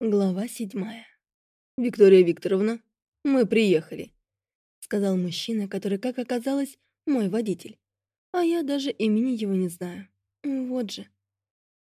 Глава седьмая. «Виктория Викторовна, мы приехали», — сказал мужчина, который, как оказалось, мой водитель. А я даже имени его не знаю. Вот же.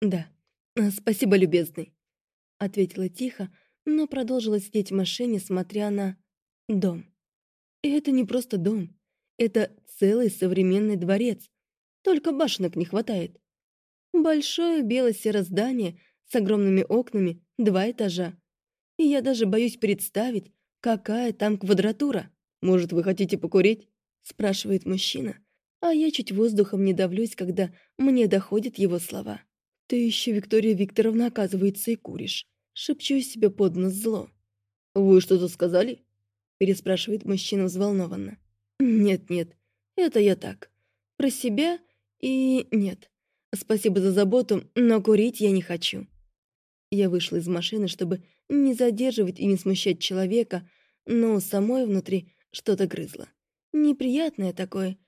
«Да, а, спасибо, любезный», — ответила тихо, но продолжила сидеть в машине, смотря на дом. И это не просто дом. Это целый современный дворец. Только башенок не хватает. Большое бело-серое здание с огромными окнами, два этажа. И я даже боюсь представить, какая там квадратура. «Может, вы хотите покурить?» — спрашивает мужчина. А я чуть воздухом не давлюсь, когда мне доходят его слова. «Ты еще, Виктория Викторовна, оказывается, и куришь». Шепчу себе под нос зло. «Вы что-то сказали?» — переспрашивает мужчина взволнованно. «Нет-нет, это я так. Про себя и нет. Спасибо за заботу, но курить я не хочу». Я вышла из машины, чтобы не задерживать и не смущать человека, но самой внутри что-то грызло. Неприятное такое.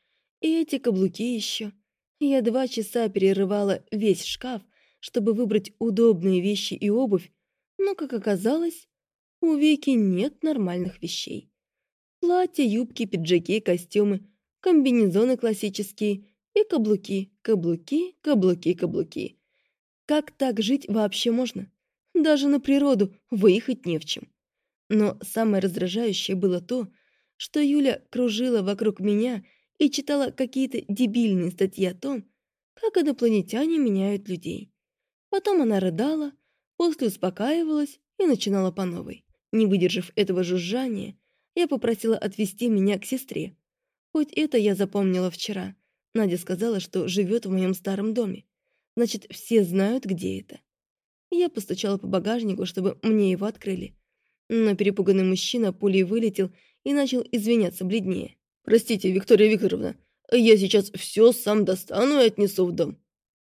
И эти каблуки еще. Я два часа перерывала весь шкаф, чтобы выбрать удобные вещи и обувь, но, как оказалось, у Вики нет нормальных вещей. Платья, юбки, пиджаки, костюмы, комбинезоны классические и каблуки, каблуки, каблуки, каблуки. Как так жить вообще можно? Даже на природу выехать не в чем. Но самое раздражающее было то, что Юля кружила вокруг меня и читала какие-то дебильные статьи о том, как инопланетяне меняют людей. Потом она рыдала, после успокаивалась и начинала по новой. Не выдержав этого жужжания, я попросила отвезти меня к сестре. Хоть это я запомнила вчера. Надя сказала, что живет в моем старом доме. Значит, все знают, где это. Я постучала по багажнику, чтобы мне его открыли. Но перепуганный мужчина пулей вылетел и начал извиняться бледнее. «Простите, Виктория Викторовна, я сейчас все сам достану и отнесу в дом».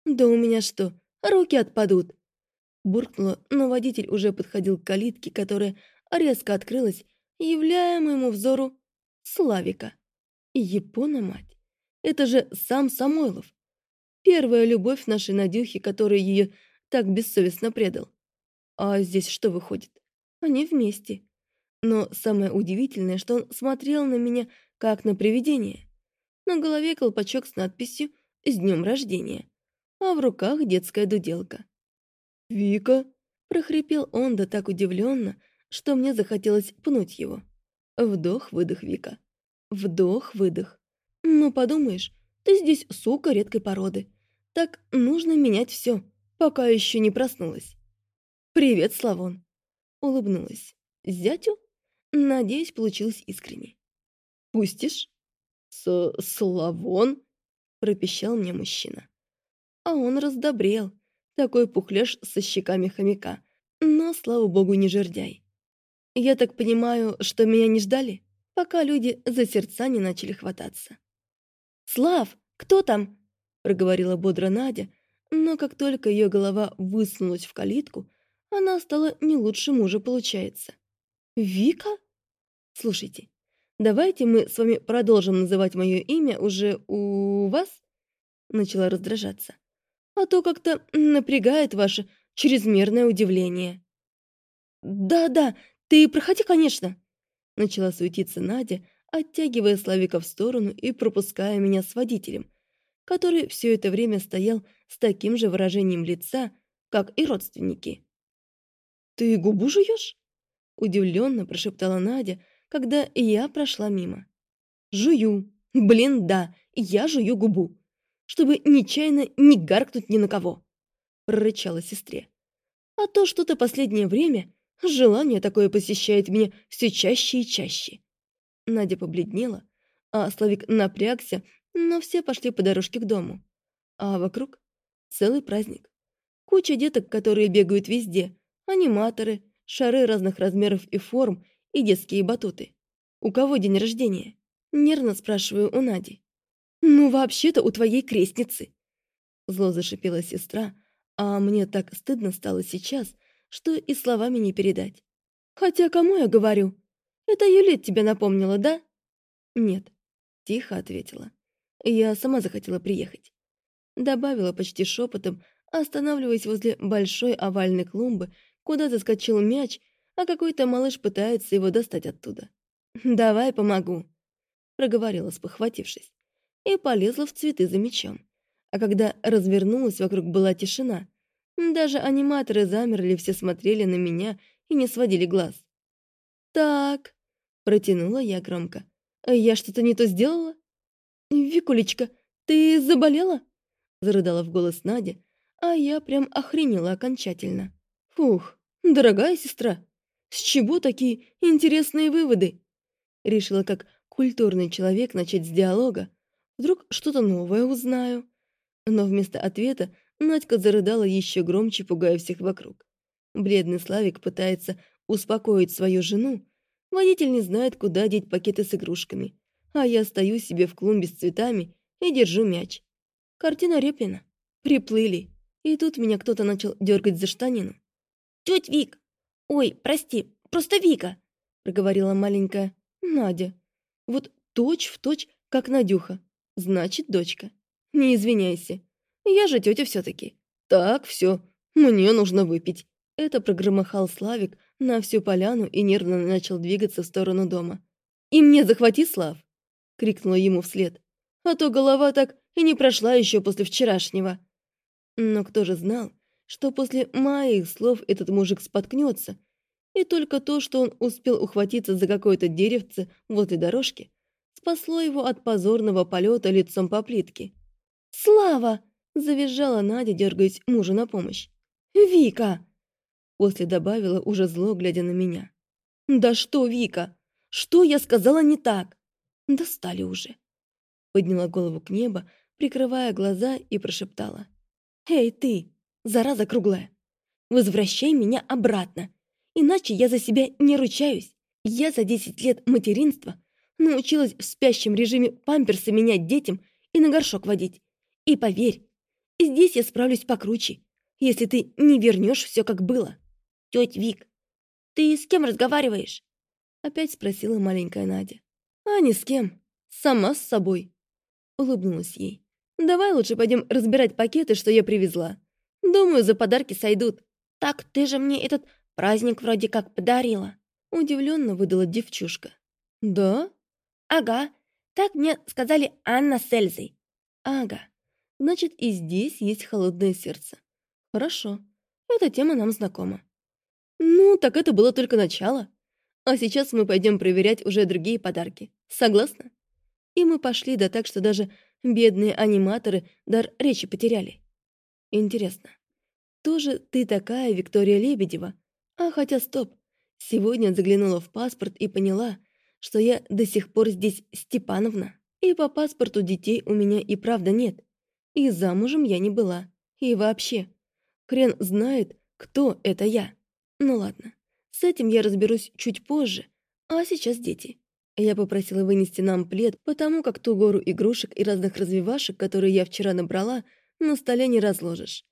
«Да у меня что, руки отпадут?» Буркнула, но водитель уже подходил к калитке, которая резко открылась, являя моему взору Славика. Япона мать. Это же сам Самойлов. Первая любовь нашей Надюхи, который ее так бессовестно предал. А здесь что выходит? Они вместе. Но самое удивительное, что он смотрел на меня, как на привидение. На голове колпачок с надписью «С днем рождения», а в руках детская дуделка. «Вика!» – прохрипел он да так удивленно, что мне захотелось пнуть его. Вдох-выдох, Вика. Вдох-выдох. Ну, подумаешь, ты здесь сука редкой породы. Так нужно менять все, пока еще не проснулась. «Привет, Славон!» Улыбнулась. «Зятю?» Надеюсь, получилось искренне. «Пустишь?» С «Славон?» пропищал мне мужчина. А он раздобрел. Такой пухляж со щеками хомяка. Но, слава богу, не жердяй. Я так понимаю, что меня не ждали, пока люди за сердца не начали хвататься. «Слав, кто там?» Проговорила бодро Надя, но как только ее голова высунулась в калитку, она стала не лучше мужа, получается. «Вика?» «Слушайте, давайте мы с вами продолжим называть мое имя уже у вас?» Начала раздражаться. «А то как-то напрягает ваше чрезмерное удивление». «Да-да, ты проходи, конечно!» Начала суетиться Надя, оттягивая Славика в сторону и пропуская меня с водителем, который все это время стоял с таким же выражением лица, как и родственники. «Ты губу жуешь?» — удивленно прошептала Надя, когда я прошла мимо. «Жую. Блин, да, я жую губу. Чтобы нечаянно не гаркнуть ни на кого», — прорычала сестре. «А то что-то последнее время желание такое посещает меня все чаще и чаще». Надя побледнела, а Славик напрягся но все пошли по дорожке к дому. А вокруг целый праздник. Куча деток, которые бегают везде, аниматоры, шары разных размеров и форм и детские батуты. «У кого день рождения?» Нервно спрашиваю у Нади. «Ну, вообще-то у твоей крестницы!» Зло зашипела сестра, а мне так стыдно стало сейчас, что и словами не передать. «Хотя кому я говорю? Это Юлит тебе напомнила, да?» «Нет», — тихо ответила. Я сама захотела приехать. Добавила почти шепотом, останавливаясь возле большой овальной клумбы, куда заскочил мяч, а какой-то малыш пытается его достать оттуда. «Давай помогу», — проговорила, спохватившись, и полезла в цветы за мячом. А когда развернулась, вокруг была тишина. Даже аниматоры замерли, все смотрели на меня и не сводили глаз. «Так», — протянула я громко, — «я что-то не то сделала?» «Викулечка, ты заболела?» — зарыдала в голос Надя, а я прям охренела окончательно. «Фух, дорогая сестра, с чего такие интересные выводы?» Решила как культурный человек начать с диалога. Вдруг что-то новое узнаю. Но вместо ответа Надька зарыдала еще громче, пугая всех вокруг. Бледный Славик пытается успокоить свою жену. Водитель не знает, куда деть пакеты с игрушками. А я стою себе в клумбе с цветами и держу мяч. Картина Реплина. Приплыли. И тут меня кто-то начал дергать за штанину. «Тетя Вик! Ой, прости, просто Вика!» проговорила маленькая Надя. Вот точь в точь, как Надюха. Значит, дочка. Не извиняйся. Я же тетя все-таки. Так, все. Мне нужно выпить. Это прогромыхал Славик на всю поляну и нервно начал двигаться в сторону дома. «И мне захвати, Слав!» — крикнула ему вслед. «А то голова так и не прошла еще после вчерашнего». Но кто же знал, что после моих слов этот мужик споткнется, и только то, что он успел ухватиться за какое-то деревце возле дорожки, спасло его от позорного полета лицом по плитке. «Слава!» — завизжала Надя, дергаясь мужу на помощь. «Вика!» После добавила уже зло, глядя на меня. «Да что, Вика? Что я сказала не так?» «Достали уже!» Подняла голову к небу, прикрывая глаза и прошептала. «Эй, ты, зараза круглая! Возвращай меня обратно, иначе я за себя не ручаюсь. Я за десять лет материнства научилась в спящем режиме памперсы менять детям и на горшок водить. И поверь, здесь я справлюсь покруче, если ты не вернешь все как было. Тетя Вик, ты с кем разговариваешь? Опять спросила маленькая Надя. А ни с кем. Сама с собой. Улыбнулась ей. Давай лучше пойдем разбирать пакеты, что я привезла. Думаю, за подарки сойдут. Так ты же мне этот праздник вроде как подарила. Удивленно выдала девчушка. Да? Ага, так мне сказали Анна с Эльзой. Ага, значит и здесь есть холодное сердце. Хорошо, эта тема нам знакома. Ну, так это было только начало. А сейчас мы пойдем проверять уже другие подарки. Согласна? И мы пошли, да так, что даже бедные аниматоры дар речи потеряли. Интересно, тоже ты такая Виктория Лебедева? А хотя стоп, сегодня заглянула в паспорт и поняла, что я до сих пор здесь Степановна. И по паспорту детей у меня и правда нет. И замужем я не была. И вообще, хрен знает, кто это я. Ну ладно, с этим я разберусь чуть позже, а сейчас дети. Я попросила вынести нам плед, потому как ту гору игрушек и разных развивашек, которые я вчера набрала, на столе не разложишь.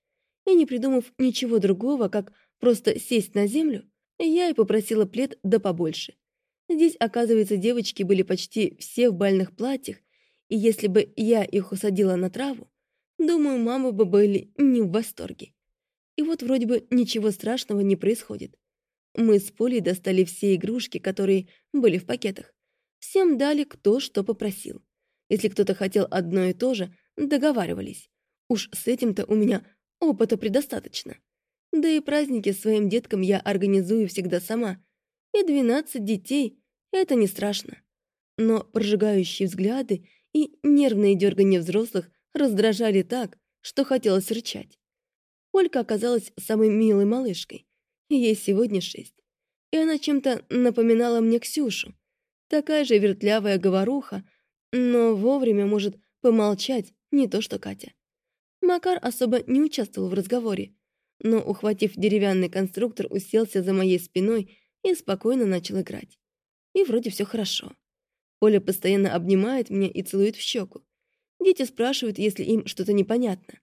И не придумав ничего другого, как просто сесть на землю, я и попросила плед да побольше. Здесь, оказывается, девочки были почти все в бальных платьях, и если бы я их усадила на траву, думаю, мамы бы были не в восторге. И вот вроде бы ничего страшного не происходит. Мы с Полей достали все игрушки, которые были в пакетах. Всем дали кто что попросил. Если кто-то хотел одно и то же, договаривались. Уж с этим-то у меня опыта предостаточно. Да и праздники своим деткам я организую всегда сама. И двенадцать детей — это не страшно. Но прожигающие взгляды и нервные дергания взрослых раздражали так, что хотелось рычать. Олька оказалась самой милой малышкой. Ей сегодня шесть. И она чем-то напоминала мне Ксюшу. Такая же вертлявая говоруха, но вовремя может помолчать, не то что Катя. Макар особо не участвовал в разговоре, но, ухватив деревянный конструктор, уселся за моей спиной и спокойно начал играть. И вроде все хорошо. Оля постоянно обнимает меня и целует в щеку. Дети спрашивают, если им что-то непонятно.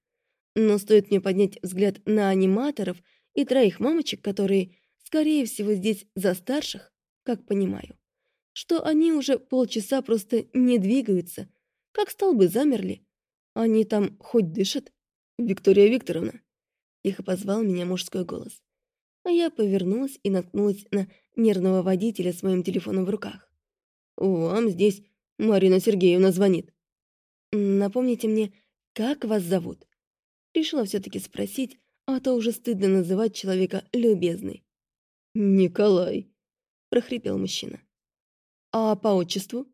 Но стоит мне поднять взгляд на аниматоров и троих мамочек, которые, скорее всего, здесь за старших, как понимаю, что они уже полчаса просто не двигаются, как столбы замерли. Они там хоть дышат? Виктория Викторовна. Тихо позвал меня мужской голос. А я повернулась и наткнулась на нервного водителя с моим телефоном в руках. «Вам здесь Марина Сергеевна звонит». «Напомните мне, как вас зовут?» Решила все-таки спросить, а то уже стыдно называть человека любезный. «Николай», — прохрипел мужчина. «А по отчеству?»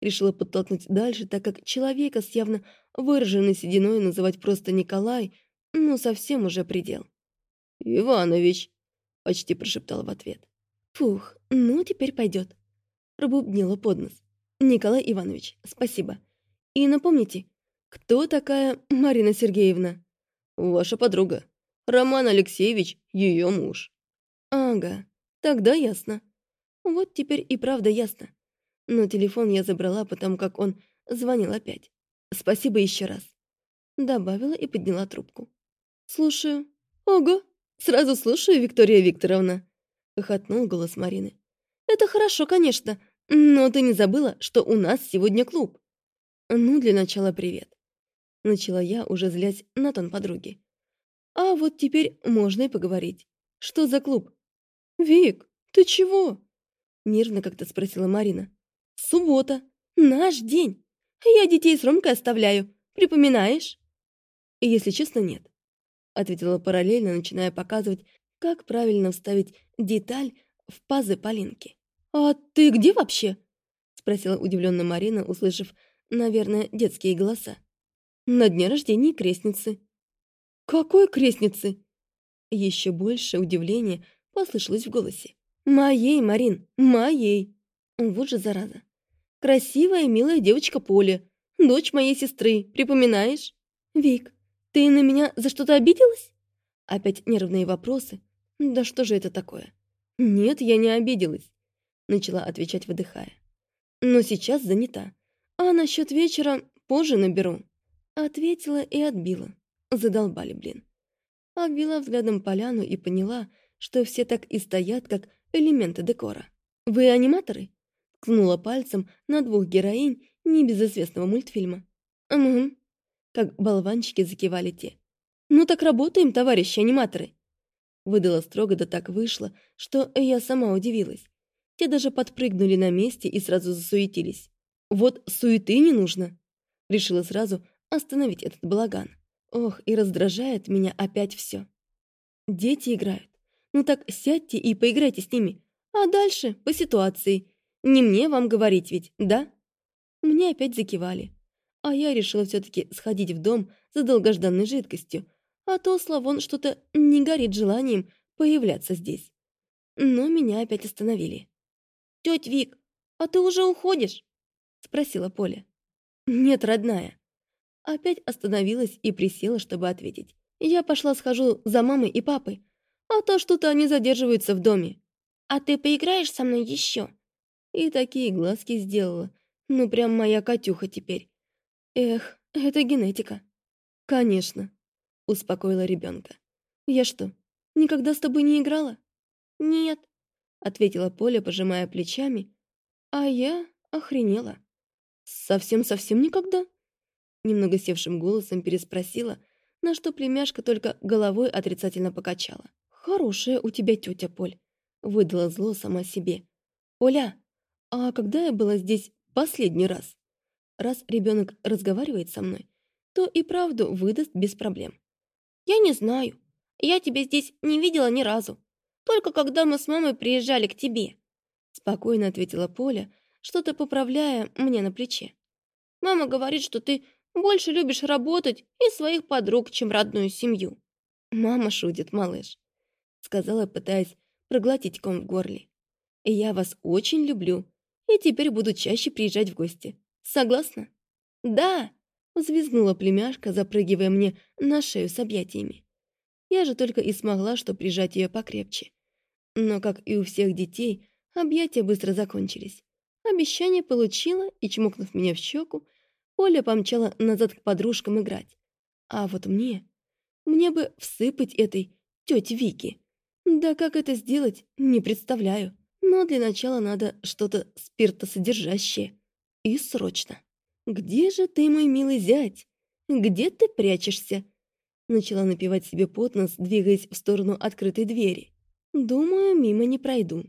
Решила подтолкнуть дальше, так как человека с явно выраженной сединой называть просто Николай, ну, совсем уже предел. «Иванович», — почти прошептала в ответ. «Фух, ну, теперь пойдет», — пробубнила под нос. «Николай Иванович, спасибо. И напомните, кто такая Марина Сергеевна?» «Ваша подруга. Роман Алексеевич, ее муж». «Ага, тогда ясно. Вот теперь и правда ясно. Но телефон я забрала, потому как он звонил опять. Спасибо еще раз. Добавила и подняла трубку. «Слушаю». «Ого, сразу слушаю, Виктория Викторовна», — хохотнул голос Марины. «Это хорошо, конечно, но ты не забыла, что у нас сегодня клуб?» «Ну, для начала привет». Начала я, уже злясь на тон подруги. «А вот теперь можно и поговорить. Что за клуб?» «Вик, ты чего?» Нервно как-то спросила Марина. «Суббота. Наш день. Я детей с Ромкой оставляю. Припоминаешь?» «Если честно, нет», — ответила параллельно, начиная показывать, как правильно вставить деталь в пазы Полинки. «А ты где вообще?» — спросила удивленно Марина, услышав, наверное, детские голоса. «На дне рождения крестницы». «Какой крестницы?» Еще больше удивления послышалось в голосе. «Моей, Марин, моей!» Вот же зараза. «Красивая, милая девочка Поля, дочь моей сестры, припоминаешь?» «Вик, ты на меня за что-то обиделась?» Опять нервные вопросы. «Да что же это такое?» «Нет, я не обиделась», — начала отвечать, выдыхая. «Но сейчас занята. А насчет вечера позже наберу». Ответила и отбила. Задолбали, блин. Обвела взглядом поляну и поняла, что все так и стоят, как элементы декора. «Вы аниматоры?» Ткнула пальцем на двух героинь небезызвестного мультфильма. «Угу». Как болванчики закивали те. «Ну так работаем, товарищи аниматоры!» Выдала строго, да так вышло, что я сама удивилась. Те даже подпрыгнули на месте и сразу засуетились. Вот суеты не нужно. Решила сразу остановить этот балаган. Ох, и раздражает меня опять все. Дети играют. Ну так сядьте и поиграйте с ними. А дальше по ситуации. Не мне вам говорить ведь, да? Мне опять закивали. А я решила все-таки сходить в дом за долгожданной жидкостью, а то Славон что-то не горит желанием появляться здесь. Но меня опять остановили. «Тетя Вик, а ты уже уходишь?» — спросила Поля. «Нет, родная». Опять остановилась и присела, чтобы ответить. «Я пошла схожу за мамой и папой, а то что-то они задерживаются в доме. А ты поиграешь со мной еще?» И такие глазки сделала. Ну, прям моя Катюха теперь. Эх, это генетика. Конечно, успокоила ребенка. Я что, никогда с тобой не играла? Нет, ответила Поля, пожимая плечами. А я охренела. Совсем-совсем никогда? Немного севшим голосом переспросила, на что племяшка только головой отрицательно покачала. «Хорошая у тебя тетя Поль», — выдала зло сама себе. «Поля, а когда я была здесь последний раз? Раз ребенок разговаривает со мной, то и правду выдаст без проблем». «Я не знаю. Я тебя здесь не видела ни разу. Только когда мы с мамой приезжали к тебе», — спокойно ответила Поля, что-то поправляя мне на плече. «Мама говорит, что ты больше любишь работать и своих подруг, чем родную семью». «Мама шутит, малыш сказала, пытаясь проглотить ком в горле. «Я вас очень люблю и теперь буду чаще приезжать в гости. Согласна?» «Да!» — взвизгнула племяшка, запрыгивая мне на шею с объятиями. Я же только и смогла, что прижать ее покрепче. Но, как и у всех детей, объятия быстро закончились. Обещание получила и, чмокнув меня в щеку, Оля помчала назад к подружкам играть. А вот мне... Мне бы всыпать этой тете Вики. Да как это сделать, не представляю. Но для начала надо что-то спиртосодержащее. И срочно. «Где же ты, мой милый зять? Где ты прячешься?» Начала напевать себе под нос, двигаясь в сторону открытой двери. Думаю, мимо не пройду.